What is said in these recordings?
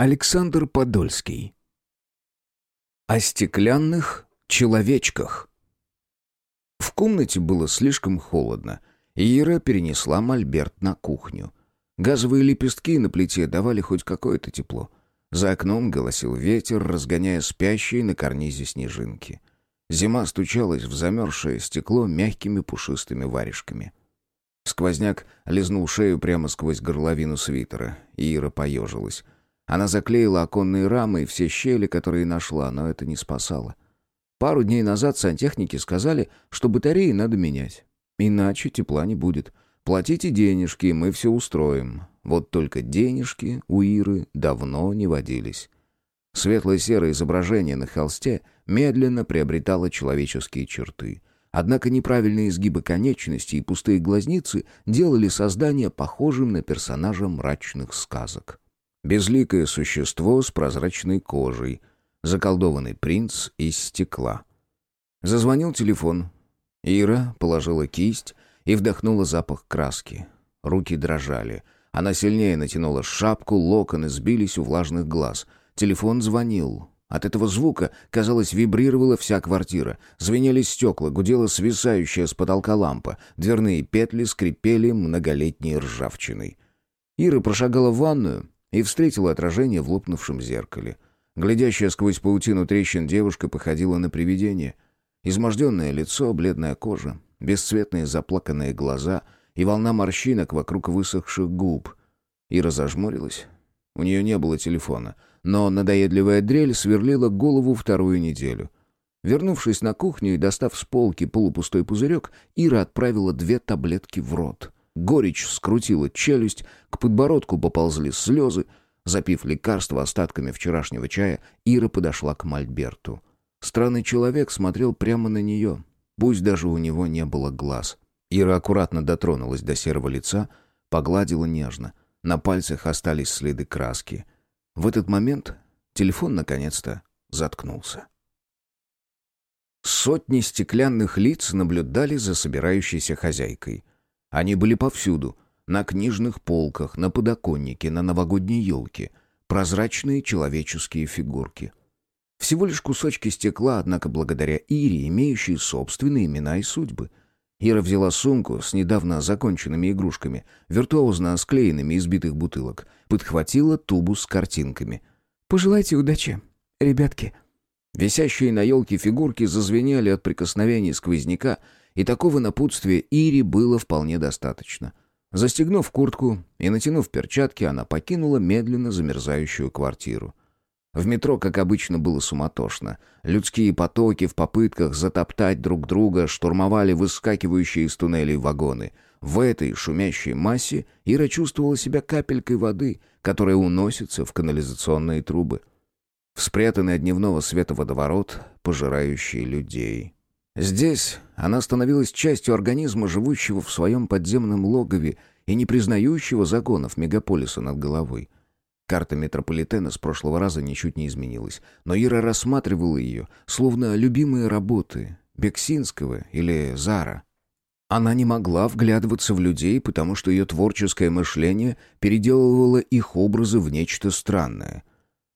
Александр Подольский. О стеклянных человечках. В комнате было слишком холодно, и Ира перенесла мольберт на кухню. Газовые лепестки на плите давали хоть какое-то тепло. За окном голосил ветер, разгоняя спящие на карнизе снежинки. Зима стучалась в замерзшее стекло мягкими пушистыми варежками. Сквозняк лизнул шею прямо сквозь горловину свитера, и Ира поежилась. Она заклеила оконные рамы и все щели, которые нашла, но это не спасало. Пару дней назад сантехники сказали, что батареи надо менять. Иначе тепла не будет. Платите денежки, мы все устроим. Вот только денежки у Иры давно не водились. Светло-серое изображение на холсте медленно приобретало человеческие черты. Однако неправильные изгибы конечностей и пустые глазницы делали создание похожим на персонажа мрачных сказок. Безликое существо с прозрачной кожей, заколдованный принц из стекла. Зазвонил телефон. Ира положила кисть и вдохнула запах краски. Руки дрожали. Она сильнее натянула шапку, локоны сбились у влажных глаз. Телефон звонил. От этого звука, казалось, вибрировала вся квартира. Звенели стекла, гудела свисающая с потолка лампа. Дверные петли скрипели многолетней ржавчиной. Ира прошагала в ванную и встретила отражение в лопнувшем зеркале. Глядящая сквозь паутину трещин девушка походила на привидение. Изможденное лицо, бледная кожа, бесцветные заплаканные глаза и волна морщинок вокруг высохших губ. Ира зажмурилась. У нее не было телефона, но надоедливая дрель сверлила голову вторую неделю. Вернувшись на кухню и достав с полки полупустой пузырек, Ира отправила две таблетки в рот. Горечь скрутила челюсть, к подбородку поползли слезы. Запив лекарство остатками вчерашнего чая, Ира подошла к Мольберту. Странный человек смотрел прямо на нее, пусть даже у него не было глаз. Ира аккуратно дотронулась до серого лица, погладила нежно. На пальцах остались следы краски. В этот момент телефон наконец-то заткнулся. Сотни стеклянных лиц наблюдали за собирающейся хозяйкой. Они были повсюду. На книжных полках, на подоконнике, на новогодней елке. Прозрачные человеческие фигурки. Всего лишь кусочки стекла, однако благодаря Ире, имеющие собственные имена и судьбы. Ира взяла сумку с недавно законченными игрушками, виртуозно склеенными из битых бутылок, подхватила тубу с картинками. «Пожелайте удачи, ребятки». Висящие на елке фигурки зазвенели от прикосновений сквозняка, и такого напутствия Ире было вполне достаточно. Застегнув куртку и натянув перчатки, она покинула медленно замерзающую квартиру. В метро, как обычно, было суматошно. Людские потоки в попытках затоптать друг друга штурмовали выскакивающие из туннелей вагоны. В этой шумящей массе Ира чувствовала себя капелькой воды, которая уносится в канализационные трубы. В спрятанный от дневного света водоворот, пожирающий людей. Здесь она становилась частью организма, живущего в своем подземном логове и не признающего законов мегаполиса над головой. Карта метрополитена с прошлого раза ничуть не изменилась, но Ира рассматривала ее, словно любимые работы Бексинского или Зара. Она не могла вглядываться в людей, потому что ее творческое мышление переделывало их образы в нечто странное.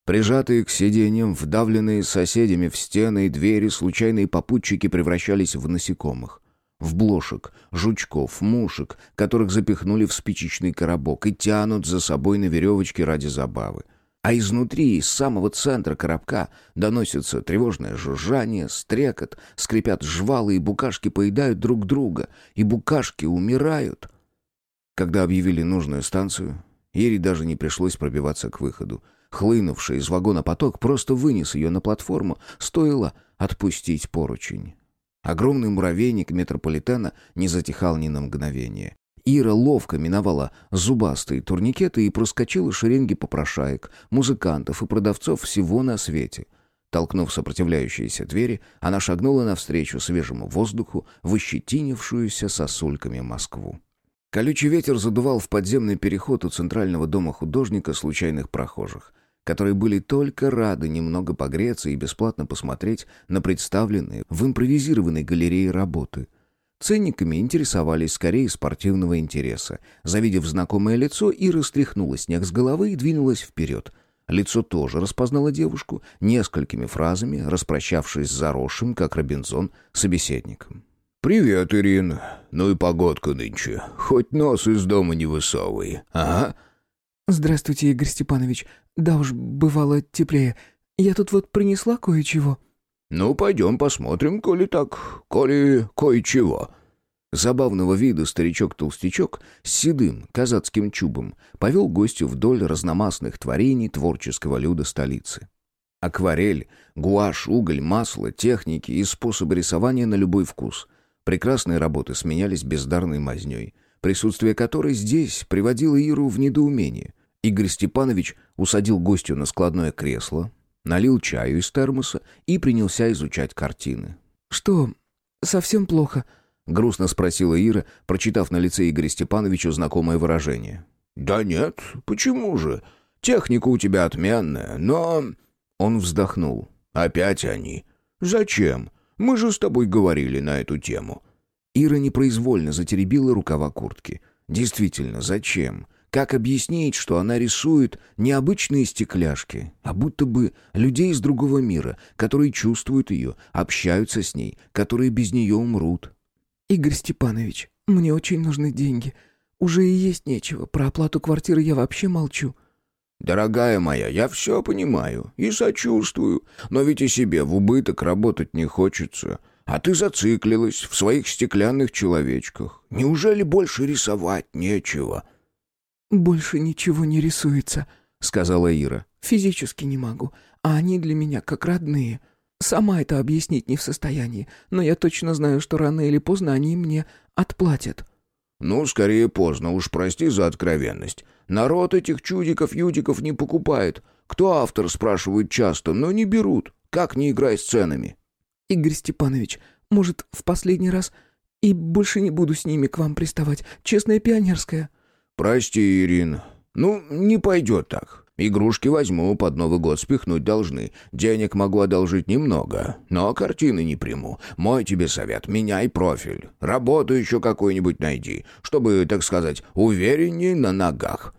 Прижатые к сиденьям, вдавленные соседями в стены и двери, случайные попутчики превращались в насекомых в блошек, жучков, мушек, которых запихнули в спичечный коробок и тянут за собой на веревочке ради забавы. А изнутри, из самого центра коробка, доносится тревожное жужжание, стрекот, скрипят жвалы, и букашки поедают друг друга, и букашки умирают. Когда объявили нужную станцию, Ире даже не пришлось пробиваться к выходу. Хлынувший из вагона поток просто вынес ее на платформу, стоило отпустить поручень. Огромный муравейник метрополитена не затихал ни на мгновение. Ира ловко миновала зубастые турникеты и проскочила шеренги попрошаек, музыкантов и продавцов всего на свете. Толкнув сопротивляющиеся двери, она шагнула навстречу свежему воздуху в ощетинившуюся сосульками Москву. Колючий ветер задувал в подземный переход у центрального дома художника случайных прохожих которые были только рады немного погреться и бесплатно посмотреть на представленные в импровизированной галерее работы. Ценниками интересовались скорее спортивного интереса. Завидев знакомое лицо, Ира стряхнула снег с головы и двинулась вперед. Лицо тоже распознало девушку, несколькими фразами распрощавшись с заросшим, как Робинзон, собеседником. «Привет, Ирин. Ну и погодка нынче. Хоть нос из дома не высовывай. Ага». «Здравствуйте, Игорь Степанович. Да уж, бывало теплее. Я тут вот принесла кое-чего». «Ну, пойдем посмотрим, коли так, коли кое-чего». Забавного вида старичок-толстячок с седым казацким чубом повел гостю вдоль разномастных творений творческого люда столицы. Акварель, гуашь, уголь, масло, техники и способы рисования на любой вкус. Прекрасные работы сменялись бездарной мазнёй, присутствие которой здесь приводило Иру в недоумение. Игорь Степанович усадил гостю на складное кресло, налил чаю из термоса и принялся изучать картины. «Что, совсем плохо?» — грустно спросила Ира, прочитав на лице Игоря Степановича знакомое выражение. «Да нет, почему же? Техника у тебя отменная, но...» Он вздохнул. «Опять они. Зачем? Мы же с тобой говорили на эту тему». Ира непроизвольно затеребила рукава куртки. «Действительно, зачем? Как объяснить, что она рисует не обычные стекляшки, а будто бы людей из другого мира, которые чувствуют ее, общаются с ней, которые без нее умрут?» «Игорь Степанович, мне очень нужны деньги. Уже и есть нечего. Про оплату квартиры я вообще молчу». «Дорогая моя, я все понимаю и сочувствую, но ведь и себе в убыток работать не хочется. А ты зациклилась в своих стеклянных человечках. Неужели больше рисовать нечего?» «Больше ничего не рисуется», — сказала Ира. «Физически не могу, а они для меня как родные». Сама это объяснить не в состоянии, но я точно знаю, что рано или поздно они мне отплатят». «Ну, скорее поздно, уж прости за откровенность. Народ этих чудиков-юдиков не покупает. Кто автор, спрашивают часто, но не берут. Как не играй с ценами?» «Игорь Степанович, может, в последний раз и больше не буду с ними к вам приставать. Честная пионерская». «Прости, Ирин. Ну, не пойдет так. Игрушки возьму, под Новый год спихнуть должны. Денег могу одолжить немного, но картины не приму. Мой тебе совет, меняй профиль. Работу еще какую-нибудь найди, чтобы, так сказать, увереннее на ногах».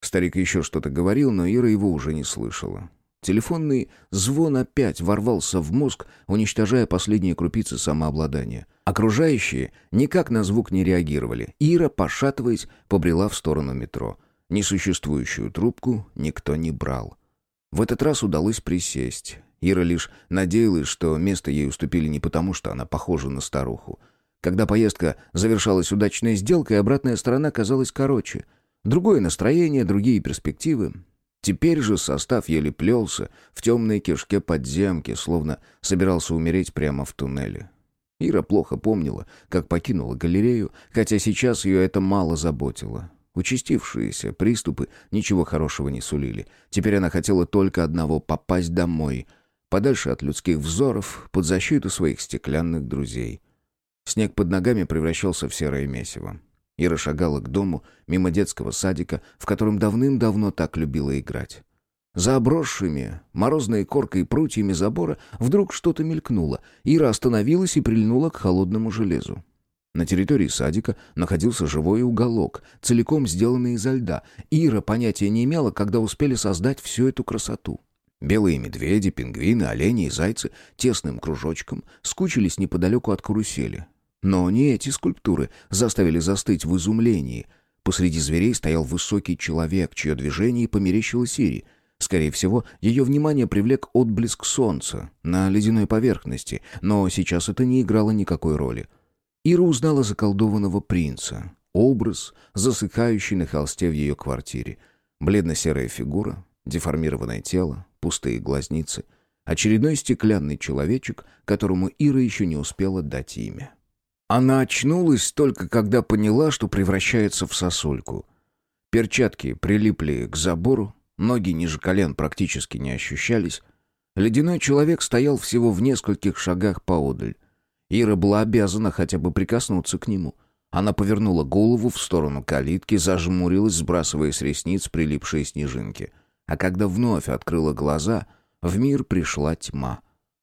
Старик еще что-то говорил, но Ира его уже не слышала. Телефонный звон опять ворвался в мозг, уничтожая последние крупицы самообладания. Окружающие никак на звук не реагировали. Ира, пошатываясь, побрела в сторону метро. Несуществующую трубку никто не брал. В этот раз удалось присесть. Ира лишь надеялась, что место ей уступили не потому, что она похожа на старуху. Когда поездка завершалась удачной сделкой, обратная сторона казалась короче. Другое настроение, другие перспективы. Теперь же состав еле плелся в темной кишке подземки, словно собирался умереть прямо в туннеле. Ира плохо помнила, как покинула галерею, хотя сейчас ее это мало заботило. Участившиеся приступы ничего хорошего не сулили. Теперь она хотела только одного — попасть домой, подальше от людских взоров, под защиту своих стеклянных друзей. Снег под ногами превращался в серое месиво. Ира шагала к дому, мимо детского садика, в котором давным-давно так любила играть. За обросшими морозной коркой прутьями забора вдруг что-то мелькнуло. Ира остановилась и прильнула к холодному железу. На территории садика находился живой уголок, целиком сделанный изо льда. Ира понятия не имела, когда успели создать всю эту красоту. Белые медведи, пингвины, олени и зайцы тесным кружочком скучились неподалеку от карусели. Но не эти скульптуры заставили застыть в изумлении. Посреди зверей стоял высокий человек, чье движение померещилось Ире. Скорее всего, ее внимание привлек отблеск солнца на ледяной поверхности, но сейчас это не играло никакой роли. Ира узнала заколдованного принца. Образ, засыхающий на холсте в ее квартире. Бледно-серая фигура, деформированное тело, пустые глазницы. Очередной стеклянный человечек, которому Ира еще не успела дать имя. Она очнулась только когда поняла, что превращается в сосульку. Перчатки прилипли к забору, ноги ниже колен практически не ощущались. Ледяной человек стоял всего в нескольких шагах поодаль. Ира была обязана хотя бы прикоснуться к нему. Она повернула голову в сторону калитки, зажмурилась, сбрасывая с ресниц прилипшие снежинки. А когда вновь открыла глаза, в мир пришла тьма.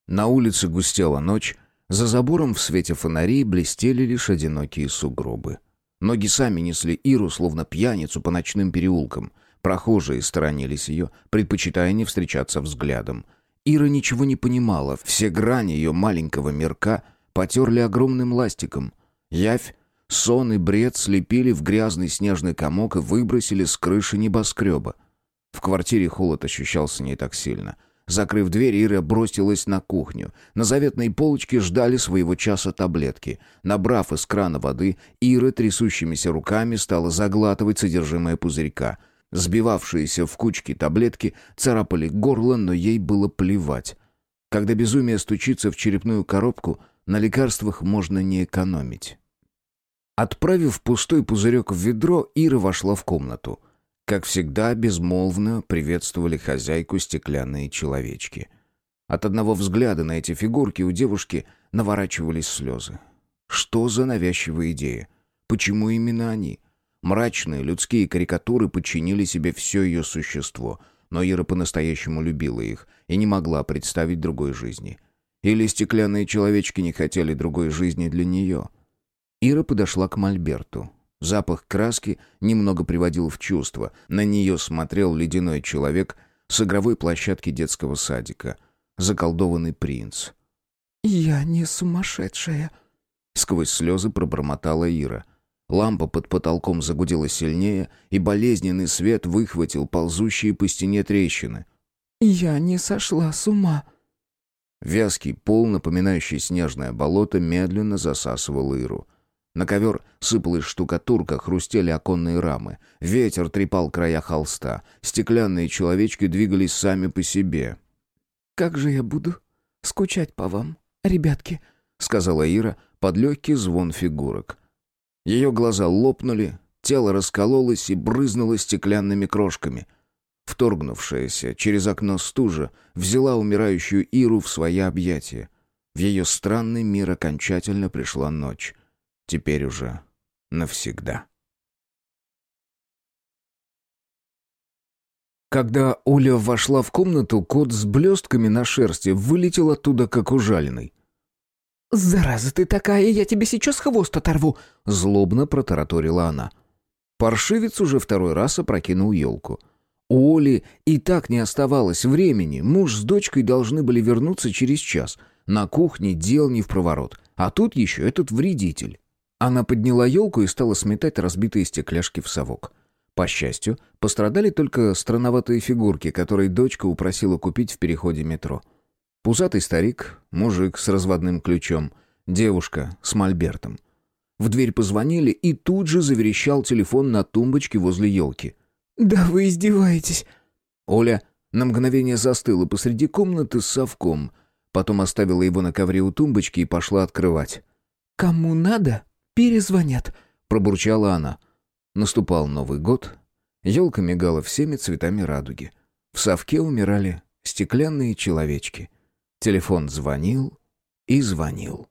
На улице густела ночь, за забором в свете фонарей блестели лишь одинокие сугробы. Ноги сами несли Иру, словно пьяницу по ночным переулкам. Прохожие сторонились ее, предпочитая не встречаться взглядом. Ира ничего не понимала, все грани ее маленького мирка потерли огромным ластиком. Явь, сон и бред слепили в грязный снежный комок и выбросили с крыши небоскреба. В квартире холод ощущался не так сильно. Закрыв дверь, Ира бросилась на кухню. На заветной полочке ждали своего часа таблетки. Набрав из крана воды, Ира трясущимися руками стала заглатывать содержимое пузырька. Сбивавшиеся в кучки таблетки царапали горло, но ей было плевать. Когда безумие стучится в черепную коробку, на лекарствах можно не экономить. Отправив пустой пузырек в ведро, Ира вошла в комнату. Как всегда, безмолвно приветствовали хозяйку стеклянные человечки. От одного взгляда на эти фигурки у девушки наворачивались слезы. Что за навязчивая идея? Почему именно они? Мрачные людские карикатуры подчинили себе все ее существо, но Ира по-настоящему любила их и не могла представить другой жизни. Или стеклянные человечки не хотели другой жизни для нее. Ира подошла к Мольберту. Запах краски немного приводил в чувство. На нее смотрел ледяной человек с игровой площадки детского садика. Заколдованный принц. «Я не сумасшедшая», — сквозь слезы пробормотала Ира. Лампа под потолком загудела сильнее, и болезненный свет выхватил ползущие по стене трещины. «Я не сошла с ума». Вязкий пол, напоминающий снежное болото, медленно засасывал Иру. На ковер сыпалась штукатурка, хрустели оконные рамы. Ветер трепал края холста. Стеклянные человечки двигались сами по себе. «Как же я буду скучать по вам, ребятки», — сказала Ира под легкий звон фигурок. Ее глаза лопнули, тело раскололось и брызнуло стеклянными крошками. Вторгнувшаяся через окно стужа взяла умирающую Иру в свои объятия. В ее странный мир окончательно пришла ночь. Теперь уже навсегда. Когда Оля вошла в комнату, кот с блестками на шерсти вылетел оттуда, как ужаленный. «Зараза ты такая, я тебе сейчас хвост оторву!» Злобно протараторила она. Паршивец уже второй раз опрокинул елку. У Оли и так не оставалось времени. Муж с дочкой должны были вернуться через час. На кухне дел не в проворот. А тут еще этот вредитель. Она подняла елку и стала сметать разбитые стекляшки в совок. По счастью, пострадали только странноватые фигурки, которые дочка упросила купить в переходе метро. Пузатый старик, мужик с разводным ключом, девушка с мольбертом. В дверь позвонили, и тут же заверещал телефон на тумбочке возле елки. «Да вы издеваетесь!» Оля на мгновение застыла посреди комнаты с совком, потом оставила его на ковре у тумбочки и пошла открывать. «Кому надо, перезвонят», — пробурчала она. Наступал Новый год. Елка мигала всеми цветами радуги. В совке умирали стеклянные человечки. Телефон звонил и звонил.